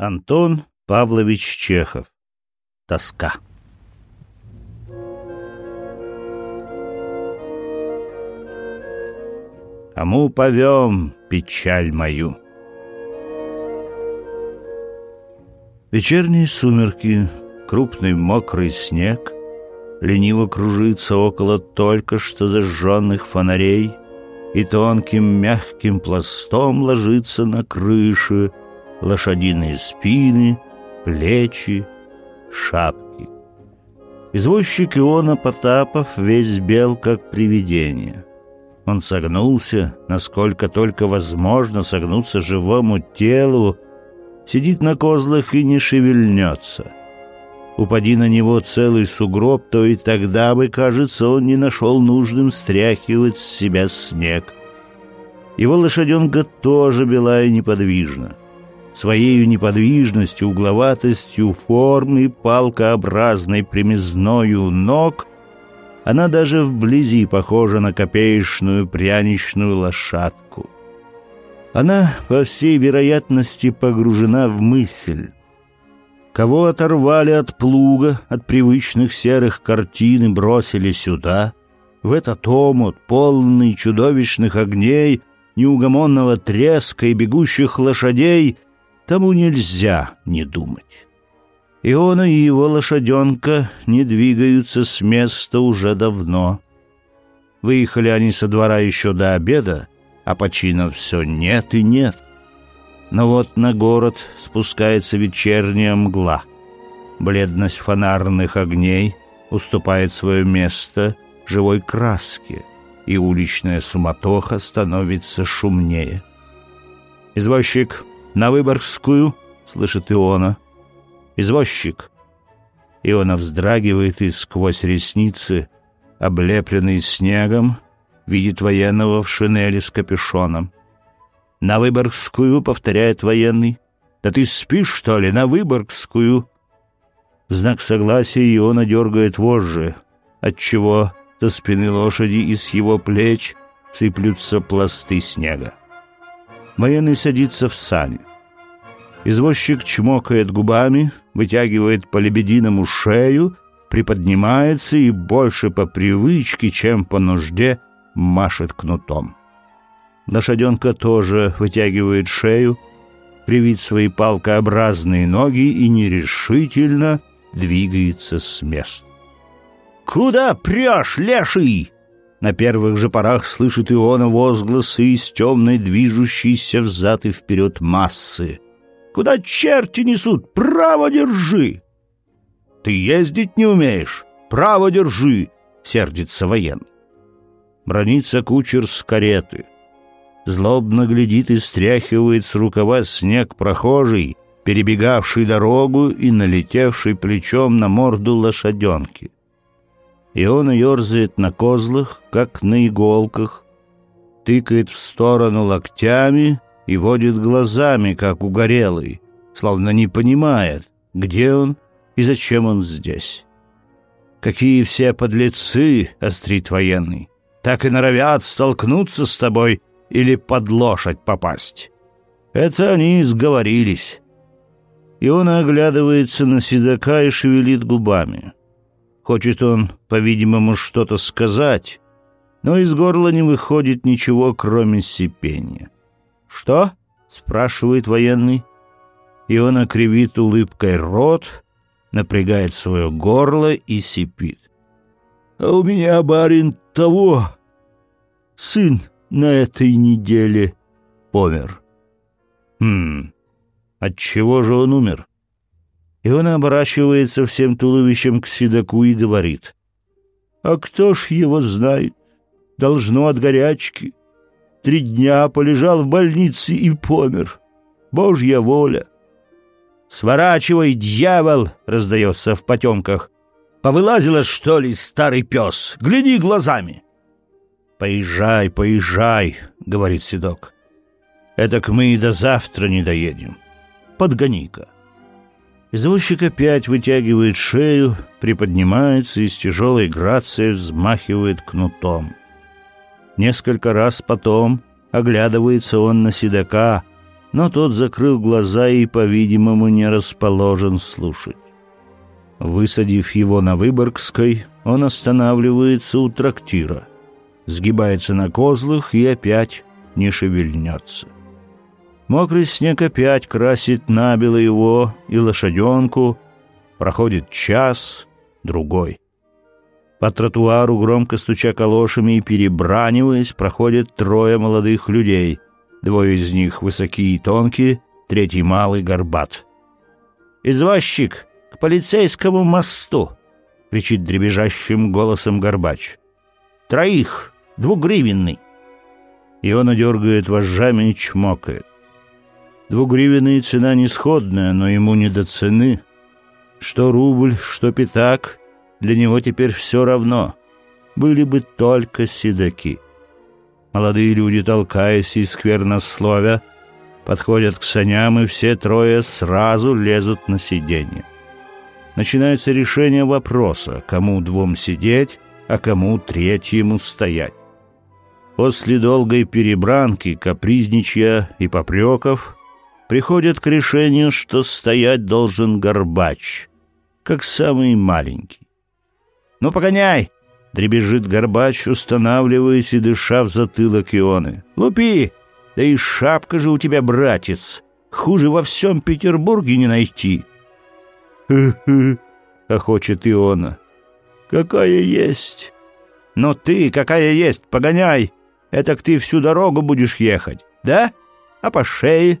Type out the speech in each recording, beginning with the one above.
Антон Павлович Чехов. Тоска. Кому повем печаль мою? Вечерние сумерки, крупный мокрый снег Лениво кружится около только что зажженных фонарей И тонким мягким пластом ложится на крыши Лошадиные спины, плечи, шапки. Извозчик Иона Потапов весь бел, как привидение. Он согнулся, насколько только возможно согнуться живому телу, сидит на козлах и не шевельнется. Упади на него целый сугроб, то и тогда бы, кажется, он не нашел нужным стряхивать с себя снег. Его лошаденка тоже бела и неподвижна. Своею неподвижностью, угловатостью формы, палкообразной примезною ног — она даже вблизи похожа на копеечную пряничную лошадку. Она, по всей вероятности, погружена в мысль. Кого оторвали от плуга, от привычных серых картин и бросили сюда, в этот омут, полный чудовищных огней, неугомонного треска и бегущих лошадей, тому нельзя не думать. Иона и его лошаденка не двигаются с места уже давно. Выехали они со двора еще до обеда, а починов все нет и нет. Но вот на город спускается вечерняя мгла. Бледность фонарных огней уступает свое место живой краске, и уличная суматоха становится шумнее. «Извозчик, на Выборгскую!» — слышит Иона — «Извозчик!» И он вздрагивает и сквозь ресницы, облепленный снегом, видит военного в шинели с капюшоном. «На Выборгскую!» — повторяет военный. «Да ты спишь, что ли, на Выборгскую?» В знак согласия Иона дергает вожжи, отчего со спины лошади и с его плеч сыплются пласты снега. Военный садится в сани. Извозчик чмокает губами, вытягивает по-лебединому шею, приподнимается и больше по привычке, чем по нужде, машет кнутом. Лошаденка тоже вытягивает шею, привит свои палкообразные ноги и нерешительно двигается с места. «Куда прешь, леший?» На первых же порах слышит Иона возгласы из темной движущейся взад и вперед массы — Куда черти несут? Право держи!» «Ты ездить не умеешь? Право держи!» — сердится воен. Бронится кучер с кареты. Злобно глядит и стряхивает с рукава снег прохожий, перебегавший дорогу и налетевший плечом на морду лошаденки. И он ерзает на козлах, как на иголках, тыкает в сторону локтями и водит глазами, как угорелый, словно не понимает, где он и зачем он здесь. «Какие все подлецы!» — острит военный. «Так и норовят столкнуться с тобой или под лошадь попасть». Это они сговорились. И он оглядывается на седока и шевелит губами. Хочет он, по-видимому, что-то сказать, но из горла не выходит ничего, кроме сипения. «Что?» — спрашивает военный. И он окривит улыбкой рот, напрягает свое горло и сипит. «А у меня, барин, того, сын на этой неделе помер». «Хм, от чего же он умер?» И он оборачивается всем туловищем к седоку и говорит. «А кто ж его знает? Должно от горячки три дня полежал в больнице и помер. Божья воля. «Сворачивай, дьявол!» — раздается в потемках. «Повылазила, что ли, старый пес? Гляди глазами!» «Поезжай, поезжай!» — говорит Седок. «Этак мы и до завтра не доедем. Подгони-ка!» Извозчик опять вытягивает шею, приподнимается и с тяжелой грацией взмахивает кнутом. Несколько раз потом оглядывается он на седока, но тот закрыл глаза и, по-видимому, не расположен слушать. Высадив его на Выборгской, он останавливается у трактира, сгибается на козлах и опять не шевельнется. Мокрый снег опять красит набело его и лошаденку. Проходит час, другой. По тротуару, громко стуча калошами и перебраниваясь, проходят трое молодых людей. Двое из них высокие и тонкие, третий малый горбат. «Извозчик, к полицейскому мосту!» — кричит дребезжащим голосом горбач. «Троих! Двугривенный!» И он одергает вожжами и чмокает. Двугривенная цена не сходная, но ему не до цены. Что рубль, что пятак, для него теперь все равно. Были бы только седаки. Молодые люди, толкаясь и сквернословя, подходят к саням, и все трое сразу лезут на сиденье. Начинается решение вопроса, кому двум сидеть, а кому третьему стоять. После долгой перебранки, капризничья и попреков приходят к решению, что стоять должен горбач, как самый маленький. «Ну, погоняй!» — дребезжит горбач, устанавливаясь и дыша в затылок Ионы. «Лупи! Да и шапка же у тебя, братец! Хуже во всем Петербурге не найти!» «Хы-хы!» — охочет Иона. «Какая есть!» «Но ты, какая есть, погоняй! Этак ты всю дорогу будешь ехать, да? А по шее?»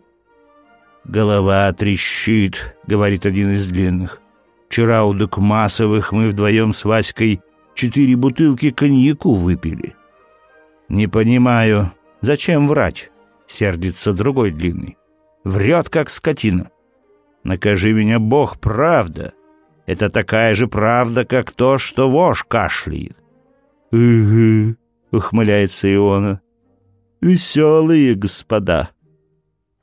«Голова трещит», — говорит один из длинных. «Вчера у Докмасовых мы вдвоем с Васькой четыре бутылки коньяку выпили». «Не понимаю, зачем врать?» — сердится другой длинный. «Врет, как скотина». «Накажи меня, Бог, правда. Это такая же правда, как то, что вож кашляет». «Угу», — ухмыляется Иона. «Веселые господа».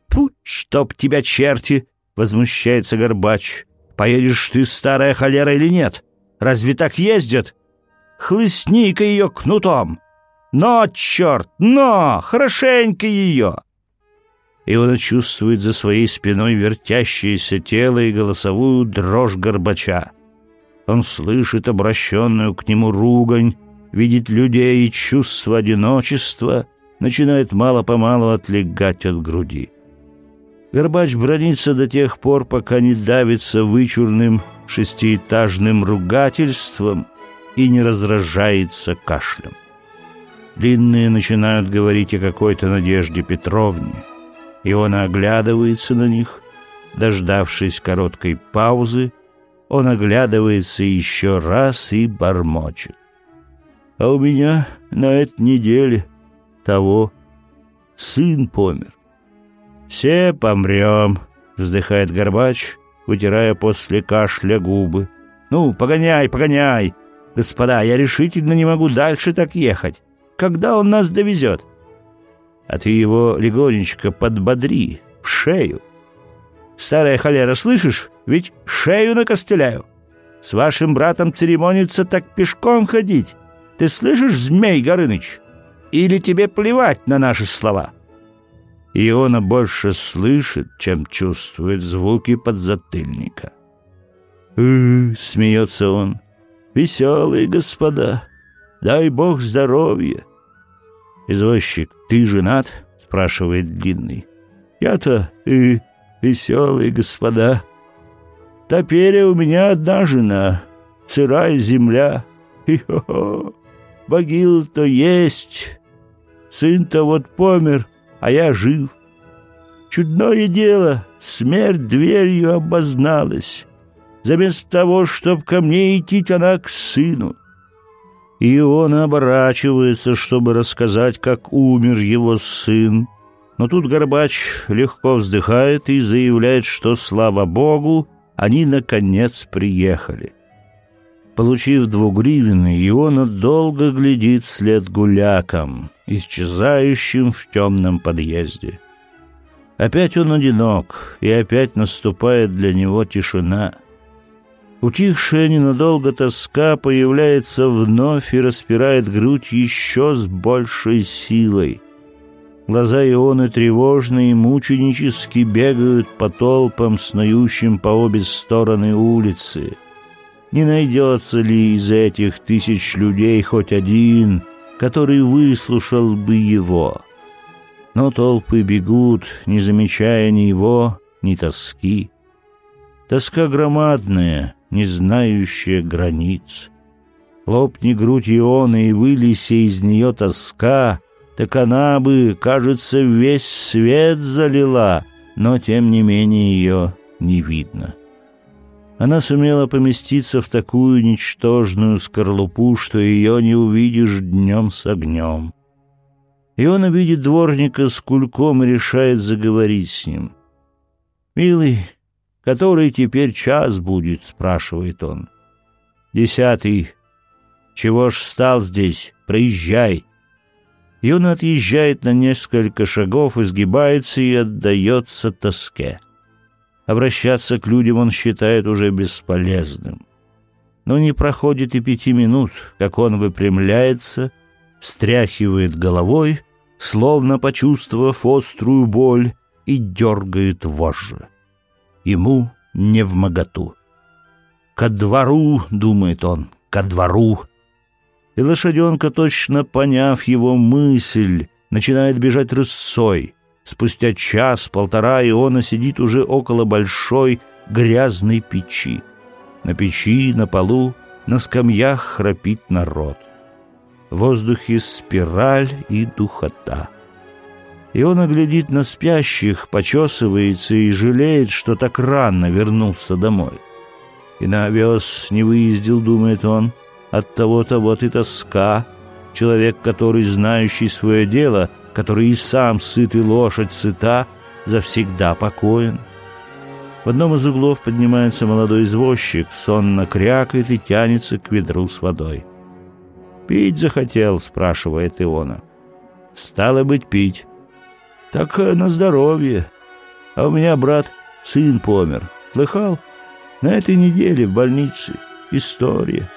«Фу, чтоб тебя черти!» — возмущается Горбач. «Поедешь ты, старая холера, или нет? Разве так ездят? Хлыстни-ка ее кнутом! Но, черт, но! Хорошенько ее!» И он чувствует за своей спиной вертящееся тело и голосовую дрожь Горбача. Он слышит обращенную к нему ругань, видит людей и чувство одиночества начинает мало-помалу отлегать от груди. Горбач бронится до тех пор, пока не давится вычурным шестиэтажным ругательством и не раздражается кашлем. Длинные начинают говорить о какой-то Надежде Петровне, и он оглядывается на них. Дождавшись короткой паузы, он оглядывается еще раз и бормочет. «А у меня на этой неделе того сын помер. «Все помрем», — вздыхает Горбач, вытирая после кашля губы. «Ну, погоняй, погоняй! Господа, я решительно не могу дальше так ехать. Когда он нас довезет?» «А ты его легонечко подбодри, в шею. Старая холера, слышишь? Ведь шею накостыляю. С вашим братом церемониться так пешком ходить. Ты слышишь, Змей Горыныч? Или тебе плевать на наши слова?» Иона больше слышит, чем чувствует звуки подзатыльника. «Э, — смеется он, — веселые господа, дай бог здоровья. — Извозчик, ты женат? — спрашивает Длинный. — Я-то и веселые господа. Теперь у меня одна жена, сырая земля. Хи-хо-хо, могил-то есть. Сын-то вот помер, а я жив. Чудное дело, смерть дверью обозналась. Заместо того, чтоб ко мне идти, она к сыну. И он оборачивается, чтобы рассказать, как умер его сын. Но тут Горбач легко вздыхает и заявляет, что, слава богу, они, наконец, приехали. Получив двугривенный, Иона долго глядит вслед гулякам, исчезающим в темном подъезде. Опять он одинок, и опять наступает для него тишина. Утихшая ненадолго тоска появляется вновь и распирает грудь еще с большей силой. Глаза Ионы тревожные и мученически бегают по толпам, снующим по обе стороны улицы. Не найдется ли из этих тысяч людей хоть один, который выслушал бы его? Но толпы бегут, не замечая ни его, ни тоски. Тоска громадная, не знающая границ. Лопни грудь Ионы и вылися из нее тоска, так она бы, кажется, весь свет залила, но тем не менее ее не видно. Она сумела поместиться в такую ничтожную скорлупу, что ее не увидишь днем с огнем. И он увидит дворника с кульком и решает заговорить с ним. «Милый, который теперь час будет?» — спрашивает он. «Десятый. Чего ж стал здесь? Проезжай!» И он отъезжает на несколько шагов, изгибается и отдается тоске. Обращаться к людям он считает уже бесполезным. Но не проходит и пяти минут, как он выпрямляется, встряхивает головой, словно почувствовав острую боль, и дергает вожжи. Ему не в моготу. «Ко двору», — думает он, — «ко двору». И лошаденка, точно поняв его мысль, начинает бежать рысцой. Спустя час-полтора Иона сидит уже около большой грязной печи. На печи, на полу, на скамьях храпит народ. В воздухе спираль и духота. И он глядит на спящих, почесывается и жалеет, что так рано вернулся домой. И на овес не выездил, думает он, от того-то вот и тоска. Человек, который, знающий свое дело, — который и сам сыт и лошадь сыта, завсегда покоен. В одном из углов поднимается молодой извозчик, сонно крякает и тянется к ведру с водой. «Пить захотел?» — спрашивает Иона. «Стало быть, пить». «Так э, на здоровье. А у меня, брат, сын помер. Слыхал? На этой неделе в больнице. История».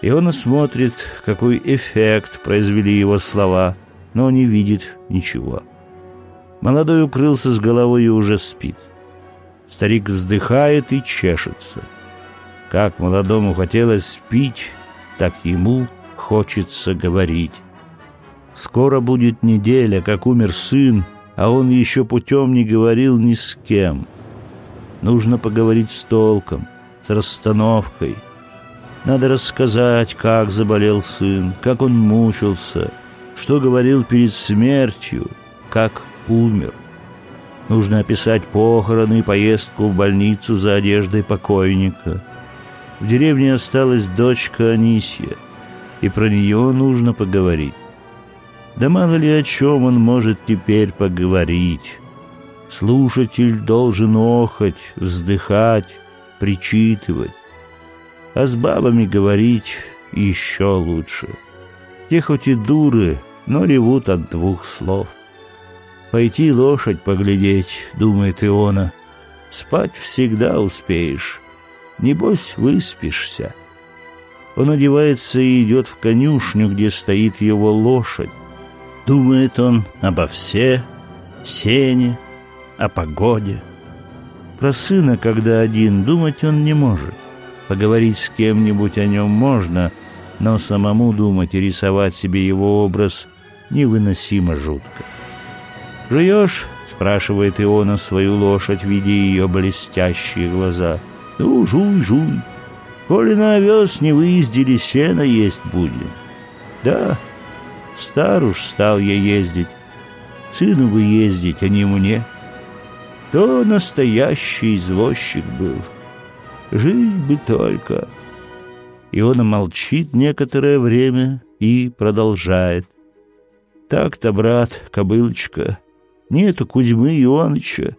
Иона смотрит, какой эффект произвели его слова — но не видит ничего. Молодой укрылся с головой и уже спит. Старик вздыхает и чешется. Как молодому хотелось пить, так ему хочется говорить. Скоро будет неделя, как умер сын, а он еще путем не говорил ни с кем. Нужно поговорить с толком, с расстановкой. Надо рассказать, как заболел сын, как он мучился — что говорил перед смертью, как умер. Нужно описать похороны и поездку в больницу за одеждой покойника. В деревне осталась дочка Анисия, и про нее нужно поговорить. Да мало ли о чем он может теперь поговорить. Слушатель должен охать, вздыхать, причитывать. А с бабами говорить еще лучше. Те хоть и дуры, но ревут от двух слов. «Пойти лошадь поглядеть», — думает Иона. «Спать всегда успеешь. Небось, выспишься». Он одевается и идет в конюшню, где стоит его лошадь. Думает он обо все, сене, о погоде. Про сына, когда один, думать он не может. Поговорить с кем-нибудь о нем можно — но самому думать и рисовать себе его образ невыносимо жутко. «Жуешь?» — спрашивает Иона свою лошадь, видя ее блестящие глаза. «Ну, жуй, жуй. Коли на овес не выездили, сено есть будем». «Да, стар уж стал я ездить. Сыну бы ездить, а не мне. То настоящий извозчик был. Жить бы только...» Иона молчит некоторое время и продолжает. «Так-то, брат, кобылочка, нету Кузьмы Ионыча.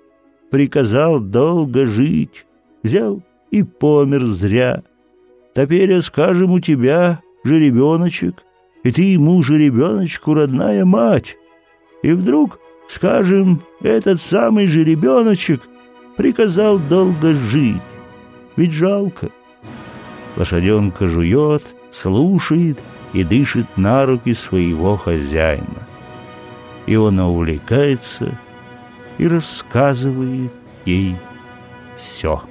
Приказал долго жить, взял и помер зря. Теперь, скажем, у тебя жеребеночек, и ты ему жеребеночку родная мать. И вдруг, скажем, этот самый жеребеночек приказал долго жить. Ведь жалко». Лошаденка жует, слушает и дышит на руки своего хозяина. Иона увлекается и рассказывает ей все.